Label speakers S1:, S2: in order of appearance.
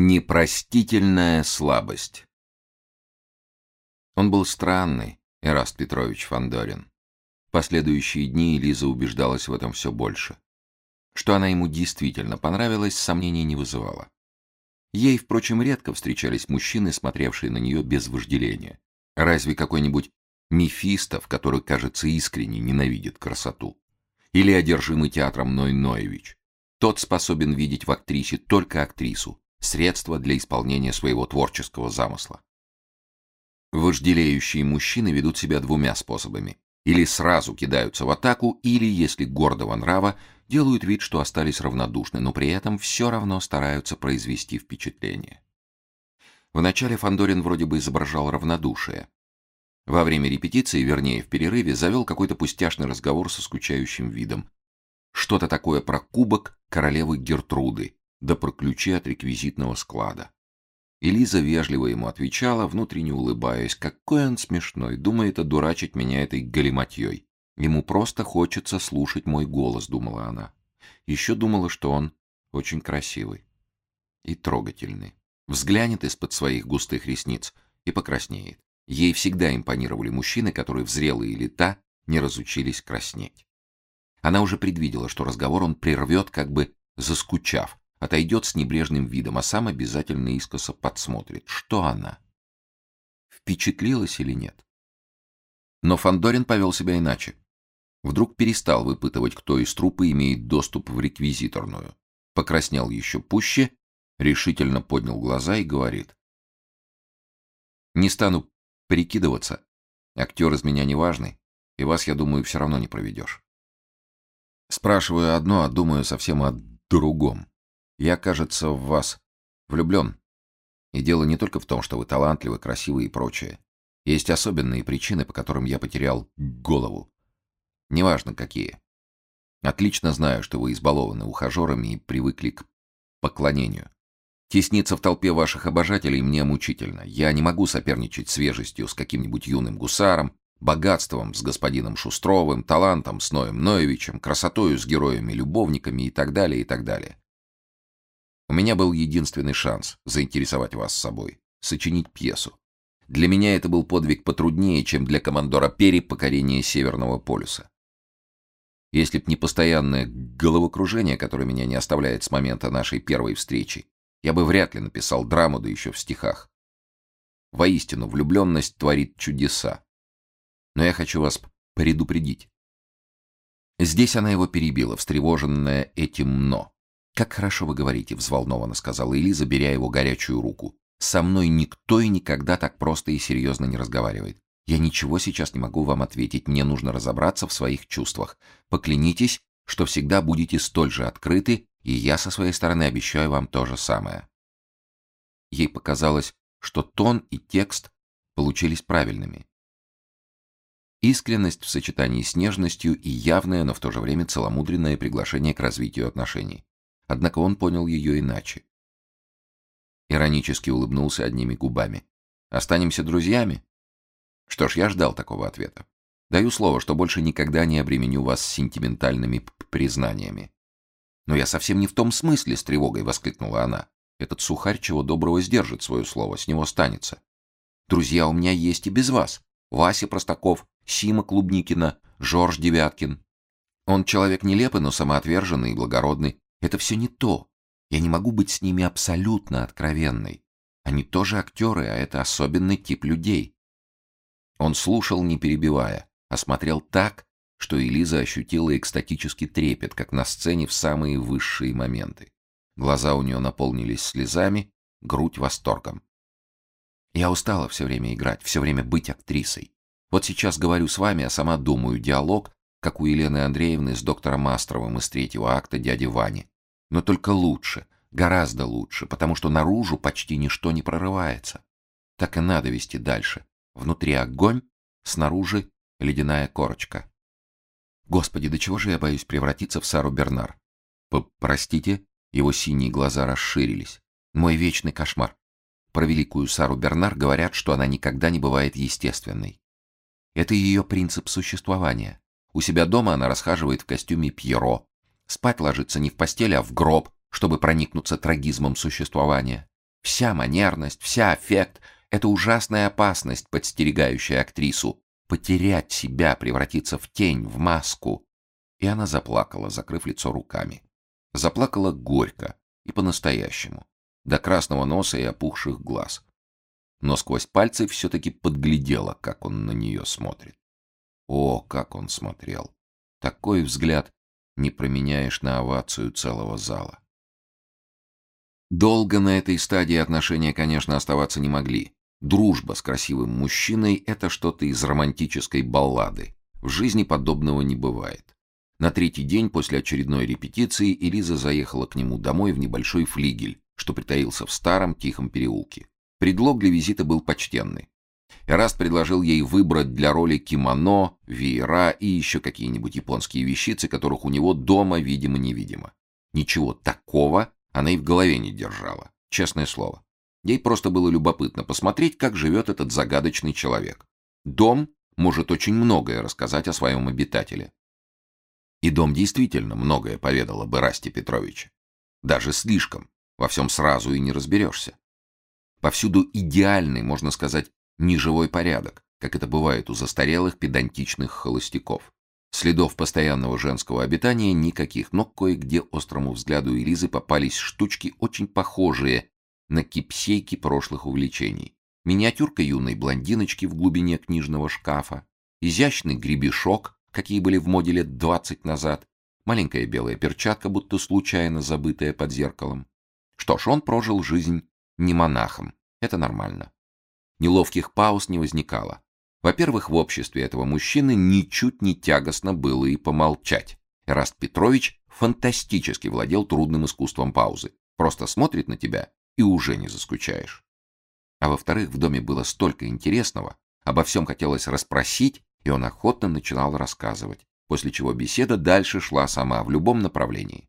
S1: Непростительная слабость. Он был странный, Эраст Петрович Фандорин. Последующие дни Лиза убеждалась в этом все больше. Что она ему действительно понравилась, сомнений не вызывало. Ей, впрочем, редко встречались мужчины, смотревшие на нее без вожделения. Разве какой-нибудь Мефистов, который, кажется, искренне ненавидит красоту? Или одержимый театром Ной Ноевич? Тот способен видеть в актрисе только актрису, средство для исполнения своего творческого замысла. Вожделеющие мужчины ведут себя двумя способами. Или сразу кидаются в атаку, или, если гордого нрава, делают вид, что остались равнодушны, но при этом все равно стараются произвести впечатление. Вначале Фандорин вроде бы изображал равнодушие. Во время репетиции, вернее, в перерыве, завел какой-то пустяшный разговор со скучающим видом. Что-то такое про кубок королевы Гертруды, да про ключи от реквизитного склада. Элиза вежливо ему отвечала, внутренне улыбаясь. Какой он смешной, думает одурачить меня этой галиматьей. Ему просто хочется слушать мой голос, думала она. Еще думала, что он очень красивый и трогательный. Взглянет из-под своих густых ресниц и покраснеет. Ей всегда импонировали мужчины, которые в зрелые лета не разучились краснеть. Она уже предвидела, что разговор он прервет, как бы заскучав, отойдет с небрежным видом, а сам обязательно искоса подсмотрит, что она. Впечатлилась или нет? Но Фандорин повел себя иначе. Вдруг перестал выпытывать, кто из трупы имеет доступ в реквизиторную. Покраснел еще пуще, решительно поднял глаза и говорит. «Не стану прикидываться. Актер из меня неважный, и вас, я думаю, все равно не проведешь. Спрашиваю одно, а думаю совсем о другом. Я, кажется, в вас влюблен. И дело не только в том, что вы талантливы, красивы и прочее. Есть особенные причины, по которым я потерял голову. Неважно, какие. Отлично знаю, что вы избалованы ухажерами и привыкли к поклонению. Тесниться в толпе ваших обожателей мне мучительно. Я не могу соперничать свежестью с каким-нибудь юным гусаром, богатством с господином Шустровым, талантом с Ноем Ноевичем, красотою с героями-любовниками и так далее, и так далее. Меня был единственный шанс заинтересовать вас собой, сочинить пьесу. Для меня это был подвиг потруднее, чем для командора Пери покорение Северного полюса. Если б не постоянное головокружение, которое меня не оставляет с момента нашей первой встречи, я бы вряд ли написал драму, да еще в стихах. Воистину, влюбленность творит чудеса. Но я хочу вас предупредить. Здесь она его перебила, встревоженная этим «но». «Как хорошо вы говорите», — взволнованно сказала Элиза, беря его горячую руку. «Со мной никто и никогда так просто и серьезно не разговаривает. Я ничего сейчас не могу вам ответить, мне нужно разобраться в своих чувствах. Поклянитесь, что всегда будете столь же открыты, и я со своей стороны обещаю вам то же самое». Ей показалось, что тон и текст получились правильными. Искренность в сочетании с нежностью и явное, но в то же время целомудренное приглашение к развитию отношений. Однако он понял ее иначе. Иронически улыбнулся одними губами. «Останемся друзьями?» Что ж, я ждал такого ответа. Даю слово, что больше никогда не обременю вас сентиментальными признаниями. Но я совсем не в том смысле, с тревогой воскликнула она. Этот сухарь чего доброго сдержит свое слово, с него останется. Друзья у меня есть и без вас. Вася Простаков, Сима Клубникина, Жорж Девяткин. Он человек нелепый, но самоотверженный и благородный. Это все не то. Я не могу быть с ними абсолютно откровенной. Они тоже актеры, а это особенный тип людей. Он слушал, не перебивая, а смотрел так, что Элиза ощутила экстатический трепет, как на сцене в самые высшие моменты. Глаза у нее наполнились слезами, грудь восторгом. Я устала все время играть, все время быть актрисой. Вот сейчас говорю с вами, а сама думаю диалог, как у Елены Андреевны с доктором Астровым из третьего акта дяди Вани. Но только лучше, гораздо лучше, потому что наружу почти ничто не прорывается. Так и надо вести дальше. Внутри огонь, снаружи ледяная корочка. Господи, до чего же я боюсь превратиться в Сару Бернар? Простите, его синие глаза расширились. Мой вечный кошмар. Про великую Сару Бернар говорят, что она никогда не бывает естественной. Это ее принцип существования. У себя дома она расхаживает в костюме Пьеро. Спать ложится не в постель, а в гроб, чтобы проникнуться трагизмом существования. Вся манерность, вся аффект — это ужасная опасность, подстерегающая актрису. Потерять себя, превратиться в тень, в маску. И она заплакала, закрыв лицо руками. Заплакала горько и по-настоящему, до красного носа и опухших глаз. Но сквозь пальцы все-таки подглядела, как он на нее смотрит. О, как он смотрел! Такой взгляд не променяешь на овацию целого зала. Долго на этой стадии отношения, конечно, оставаться не могли. Дружба с красивым мужчиной — это что-то из романтической баллады. В жизни подобного не бывает. На третий день после очередной репетиции Элиза заехала к нему домой в небольшой флигель, что притаился в старом тихом переулке. Предлог для визита был почтенный. Эраст предложил ей выбрать для роли кимоно, веера и еще какие-нибудь японские вещицы, которых у него дома видимо-невидимо. Ничего такого она и в голове не держала, честное слово. Ей просто было любопытно посмотреть, как живет этот загадочный человек. Дом может очень многое рассказать о своем обитателе. И дом действительно многое поведал об Ирасте Петровиче. Даже слишком. Во всем сразу и не разберешься. Повсюду идеальный, можно сказать, неживой порядок, как это бывает у застарелых педантичных холостяков. Следов постоянного женского обитания никаких, но кое-где острому взгляду Элизы попались штучки, очень похожие на кипсейки прошлых увлечений. Миниатюрка юной блондиночки в глубине книжного шкафа, изящный гребешок, какие были в моде лет двадцать назад, маленькая белая перчатка, будто случайно забытая под зеркалом. Что ж, он прожил жизнь не монахом. Это нормально. Неловких пауз не возникало. Во-первых, в обществе этого мужчины ничуть не тягостно было и помолчать. Эраст Петрович фантастически владел трудным искусством паузы. Просто смотрит на тебя и уже не заскучаешь. А во-вторых, в доме было столько интересного, обо всем хотелось расспросить, и он охотно начинал рассказывать, после чего беседа дальше шла сама в любом направлении.